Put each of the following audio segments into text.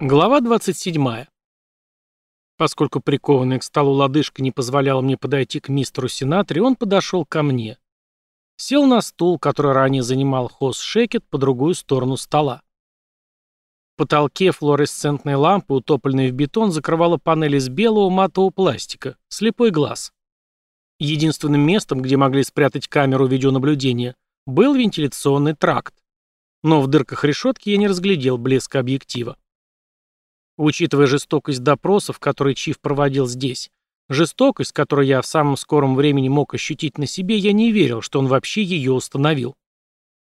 Глава 27. Поскольку прикованная к столу лодыжка не позволяла мне подойти к мистеру сенаторе, он подошел ко мне. Сел на стул, который ранее занимал Хос Шекет по другую сторону стола. В потолке флуоресцентная лампа, утопленная в бетон, закрывала панель из белого матового пластика, слепой глаз. Единственным местом, где могли спрятать камеру видеонаблюдения, был вентиляционный тракт. Но в дырках решетки я не разглядел блеска объектива. Учитывая жестокость допросов, которые Чиф проводил здесь, жестокость, которую я в самом скором времени мог ощутить на себе, я не верил, что он вообще ее установил.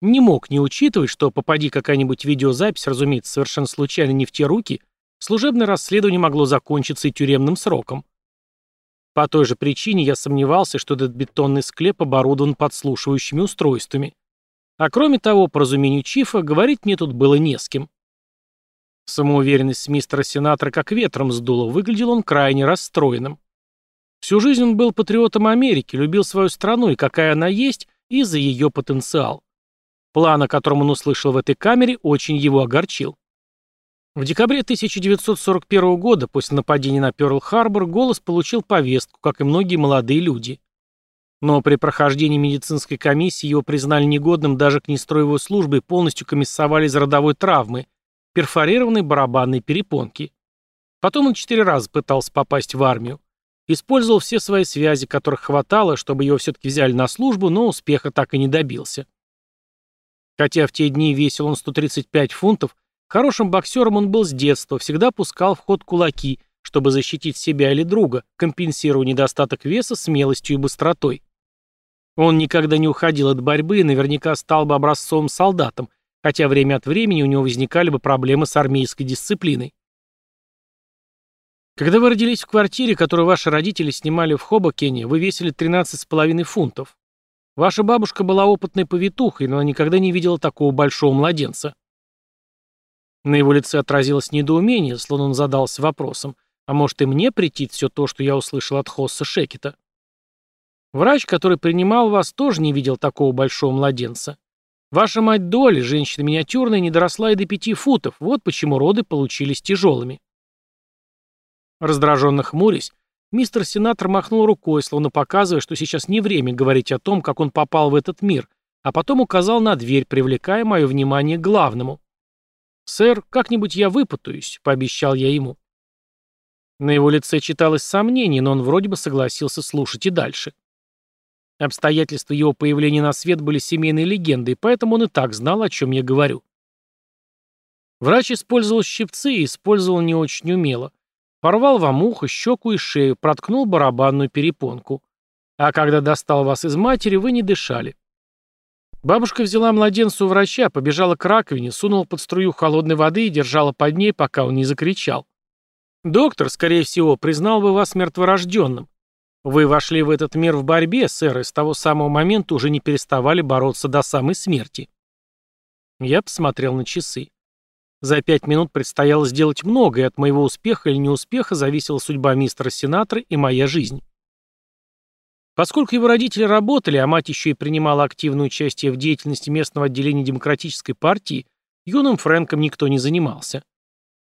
Не мог не учитывать, что, попади какая-нибудь видеозапись, разумеется, совершенно случайно не в те руки, служебное расследование могло закончиться и тюремным сроком. По той же причине я сомневался, что этот бетонный склеп оборудован подслушивающими устройствами. А кроме того, по разумению Чифа, говорить мне тут было не с кем. Самоуверенность мистера сенатора как ветром сдуло, выглядел он крайне расстроенным. Всю жизнь он был патриотом Америки, любил свою страну и какая она есть, и за ее потенциал. План, о котором он услышал в этой камере, очень его огорчил. В декабре 1941 года, после нападения на Пёрл-Харбор, «Голос» получил повестку, как и многие молодые люди. Но при прохождении медицинской комиссии его признали негодным даже к нестроевой службе и полностью комиссовали из родовой травмы, перфорированной барабанной перепонки. Потом он четыре раза пытался попасть в армию. Использовал все свои связи, которых хватало, чтобы его все-таки взяли на службу, но успеха так и не добился. Хотя в те дни весил он 135 фунтов, хорошим боксером он был с детства, всегда пускал в ход кулаки, чтобы защитить себя или друга, компенсируя недостаток веса смелостью и быстротой. Он никогда не уходил от борьбы и наверняка стал бы образцовым солдатом, хотя время от времени у него возникали бы проблемы с армейской дисциплиной. Когда вы родились в квартире, которую ваши родители снимали в Хобокене, вы весили 13,5 фунтов. Ваша бабушка была опытной повитухой, но она никогда не видела такого большого младенца. На его лице отразилось недоумение, словно он задался вопросом, а может и мне претит все то, что я услышал от Хосса Шекета. Врач, который принимал вас, тоже не видел такого большого младенца. Ваша мать Доли, женщина миниатюрная, не доросла и до пяти футов, вот почему роды получились тяжелыми. Раздраженно хмурясь, мистер сенатор махнул рукой, словно показывая, что сейчас не время говорить о том, как он попал в этот мир, а потом указал на дверь, привлекая мое внимание к главному. «Сэр, как-нибудь я выпутаюсь», — пообещал я ему. На его лице читалось сомнение, но он вроде бы согласился слушать и дальше. Обстоятельства его появления на свет были семейной легендой, поэтому он и так знал, о чем я говорю. Врач использовал щипцы и использовал не очень умело. Порвал вам ухо, щеку и шею, проткнул барабанную перепонку. А когда достал вас из матери, вы не дышали. Бабушка взяла младенца у врача, побежала к раковине, сунула под струю холодной воды и держала под ней, пока он не закричал. Доктор, скорее всего, признал бы вас мертворожденным. Вы вошли в этот мир в борьбе, сэр, и с того самого момента уже не переставали бороться до самой смерти. Я посмотрел на часы. За пять минут предстояло сделать много, и от моего успеха или неуспеха зависела судьба мистера-сенатора и моя жизнь. Поскольку его родители работали, а мать еще и принимала активное участие в деятельности местного отделения демократической партии, юным Фрэнком никто не занимался.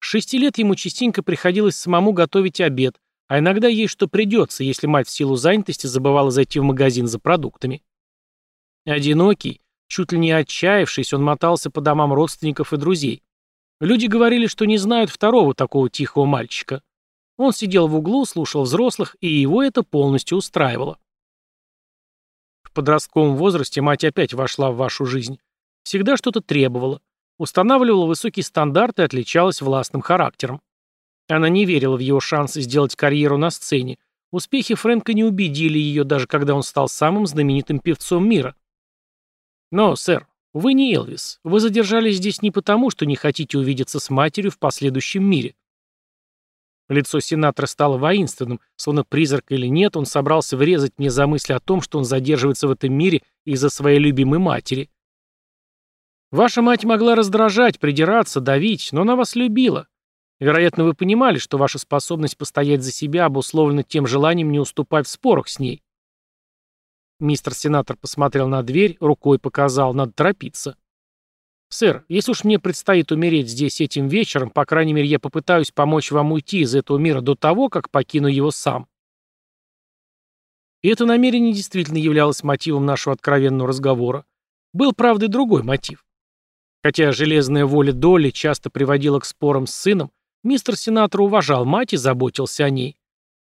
С шести лет ему частенько приходилось самому готовить обед, а иногда ей что придется, если мать в силу занятости забывала зайти в магазин за продуктами. Одинокий, чуть ли не отчаявшись, он мотался по домам родственников и друзей. Люди говорили, что не знают второго такого тихого мальчика. Он сидел в углу, слушал взрослых, и его это полностью устраивало. В подростковом возрасте мать опять вошла в вашу жизнь. Всегда что-то требовала. Устанавливала высокие стандарты и отличалась властным характером. Она не верила в его шансы сделать карьеру на сцене. Успехи Фрэнка не убедили ее, даже когда он стал самым знаменитым певцом мира. Но, сэр, вы не Элвис. Вы задержались здесь не потому, что не хотите увидеться с матерью в последующем мире. Лицо сенатора стало воинственным, словно призрак или нет, он собрался врезать мне за мысль о том, что он задерживается в этом мире из-за своей любимой матери. Ваша мать могла раздражать, придираться, давить, но она вас любила. Вероятно, вы понимали, что ваша способность постоять за себя обусловлена тем желанием не уступать в спорах с ней. Мистер сенатор посмотрел на дверь, рукой показал, надо торопиться. «Сэр, если уж мне предстоит умереть здесь этим вечером, по крайней мере, я попытаюсь помочь вам уйти из этого мира до того, как покину его сам». И это намерение действительно являлось мотивом нашего откровенного разговора. Был, правда, и другой мотив. Хотя железная воля Долли часто приводила к спорам с сыном, мистер Сенатор уважал мать и заботился о ней.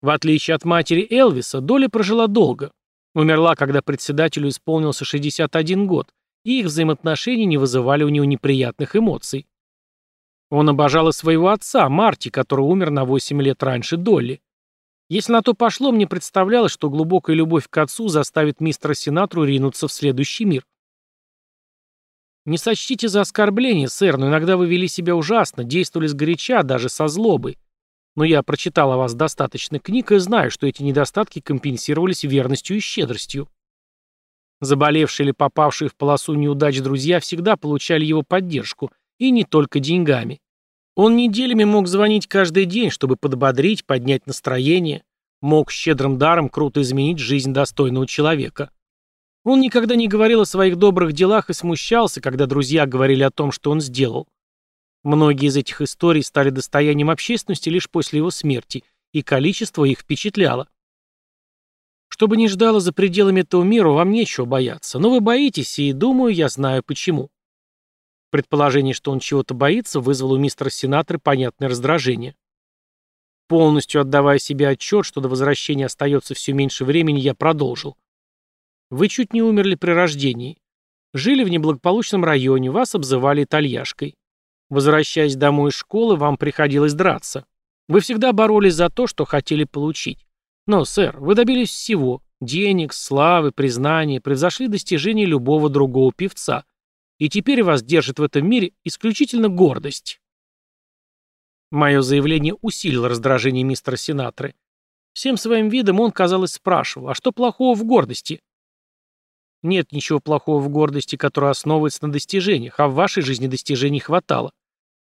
В отличие от матери Элвиса, Долли прожила долго. Умерла, когда председателю исполнился 61 год, и их взаимоотношения не вызывали у него неприятных эмоций. Он обожал и своего отца, Марти, который умер на 8 лет раньше Долли. Если на то пошло, мне представлялось, что глубокая любовь к отцу заставит мистера Синатру ринуться в следующий мир. Не сочтите за оскорбление, сэр, но иногда вы вели себя ужасно, действовали сгоряча, даже со злобой. Но я прочитал о вас достаточно книг и знаю, что эти недостатки компенсировались верностью и щедростью. Заболевшие или попавшие в полосу неудач друзья всегда получали его поддержку, и не только деньгами. Он неделями мог звонить каждый день, чтобы подбодрить, поднять настроение, мог щедрым даром круто изменить жизнь достойного человека. Он никогда не говорил о своих добрых делах и смущался, когда друзья говорили о том, что он сделал. Многие из этих историй стали достоянием общественности лишь после его смерти, и количество их впечатляло. Что бы ни ждало за пределами этого мира, вам нечего бояться. Но вы боитесь, и, думаю, я знаю почему. Предположение, что он чего-то боится, вызвало у мистера Сенатора понятное раздражение. Полностью отдавая себе отчет, что до возвращения остается все меньше времени, я продолжил. Вы чуть не умерли при рождении. Жили в неблагополучном районе, вас обзывали итальяшкой. Возвращаясь домой из школы, вам приходилось драться. Вы всегда боролись за то, что хотели получить. Но, сэр, вы добились всего. Денег, славы, признания, превзошли достижения любого другого певца. И теперь вас держит в этом мире исключительно гордость. Мое заявление усилило раздражение мистера Синатры. Всем своим видом он, казалось, спрашивал, а что плохого в гордости? Нет ничего плохого в гордости, которая основывается на достижениях, а в вашей жизни достижений хватало.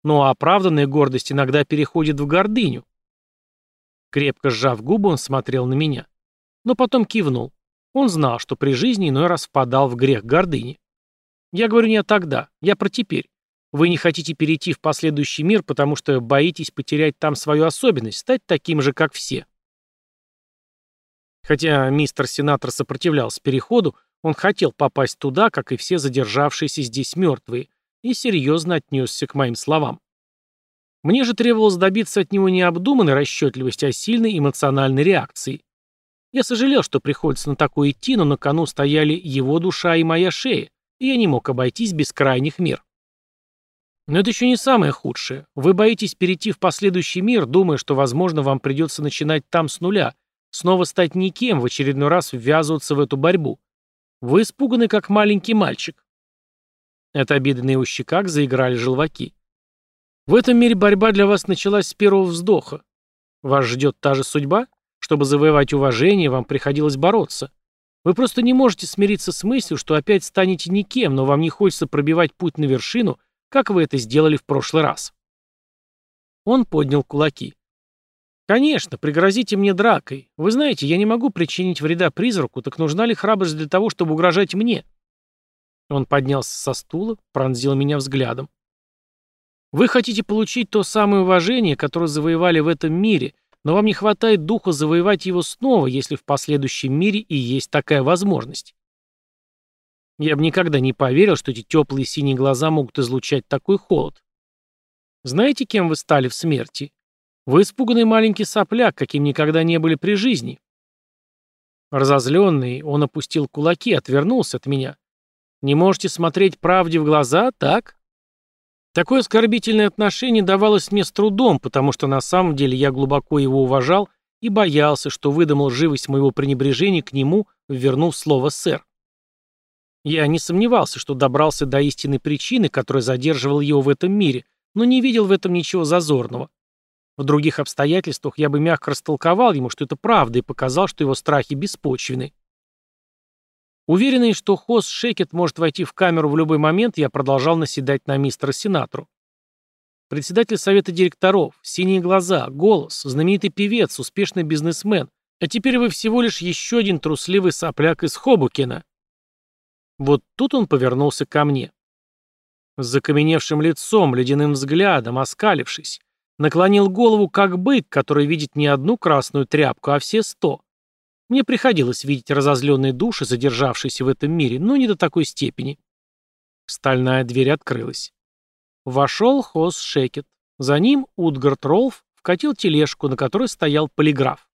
Но оправданная гордость иногда переходит в гордыню. Крепко сжав губы, он смотрел на меня. Но потом кивнул. Он знал, что при жизни иной раз впадал в грех гордыни. Я говорю не о тогда, я про теперь. Вы не хотите перейти в последующий мир, потому что боитесь потерять там свою особенность, стать таким же, как все. Хотя мистер Сенатор сопротивлялся переходу, он хотел попасть туда, как и все задержавшиеся здесь мертвые, и серьезно отнесся к моим словам. Мне же требовалось добиться от него не обдуманной расчетливости, а сильной эмоциональной реакции. Я сожалел, что приходится на такое идти, но на кону стояли его душа и моя шея, и я не мог обойтись без крайних мер. Но это еще не самое худшее. Вы боитесь перейти в последующий мир, думая, что, возможно, вам придется начинать там с нуля, снова стать никем, в очередной раз ввязываться в эту борьбу. Вы испуганы, как маленький мальчик. От обиды на его щеках заиграли желваки. В этом мире борьба для вас началась с первого вздоха. Вас ждет та же судьба? Чтобы завоевать уважение, вам приходилось бороться. Вы просто не можете смириться с мыслью, что опять станете никем, но вам не хочется пробивать путь на вершину, как вы это сделали в прошлый раз. Он поднял кулаки. «Конечно, пригрозите мне дракой. Вы знаете, я не могу причинить вреда призраку, так нужна ли храбрость для того, чтобы угрожать мне?» Он поднялся со стула, пронзил меня взглядом. Вы хотите получить то самое уважение, которое завоевали в этом мире, но вам не хватает духа завоевать его снова, если в последующем мире и есть такая возможность. Я бы никогда не поверил, что эти теплые синие глаза могут излучать такой холод. Знаете, кем вы стали в смерти? Вы испуганный маленький сопляк, каким никогда не были при жизни. Разозленный, он опустил кулаки, отвернулся от меня. Не можете смотреть правде в глаза, так? Такое оскорбительное отношение давалось мне с трудом, потому что на самом деле я глубоко его уважал и боялся, что выдумал живость моего пренебрежения к нему, вернув слово «сэр». Я не сомневался, что добрался до истинной причины, которая задерживала его в этом мире, но не видел в этом ничего зазорного. В других обстоятельствах я бы мягко растолковал ему, что это правда, и показал, что его страхи беспочвены. Уверенный, что Хос Шекет может войти в камеру в любой момент, я продолжал наседать на мистера Сенатору. Председатель совета директоров, синие глаза, голос, знаменитый певец, успешный бизнесмен. А теперь вы всего лишь еще один трусливый сопляк из Хобукина. Вот тут он повернулся ко мне. С закаменевшим лицом, ледяным взглядом, оскалившись, наклонил голову, как бык, который видит не одну красную тряпку, а все сто. Мне приходилось видеть разозленные души, задержавшиеся в этом мире, но не до такой степени. Стальная дверь открылась. Вошел Хос Шекет. За ним Утгард Ролф вкатил тележку, на которой стоял полиграф.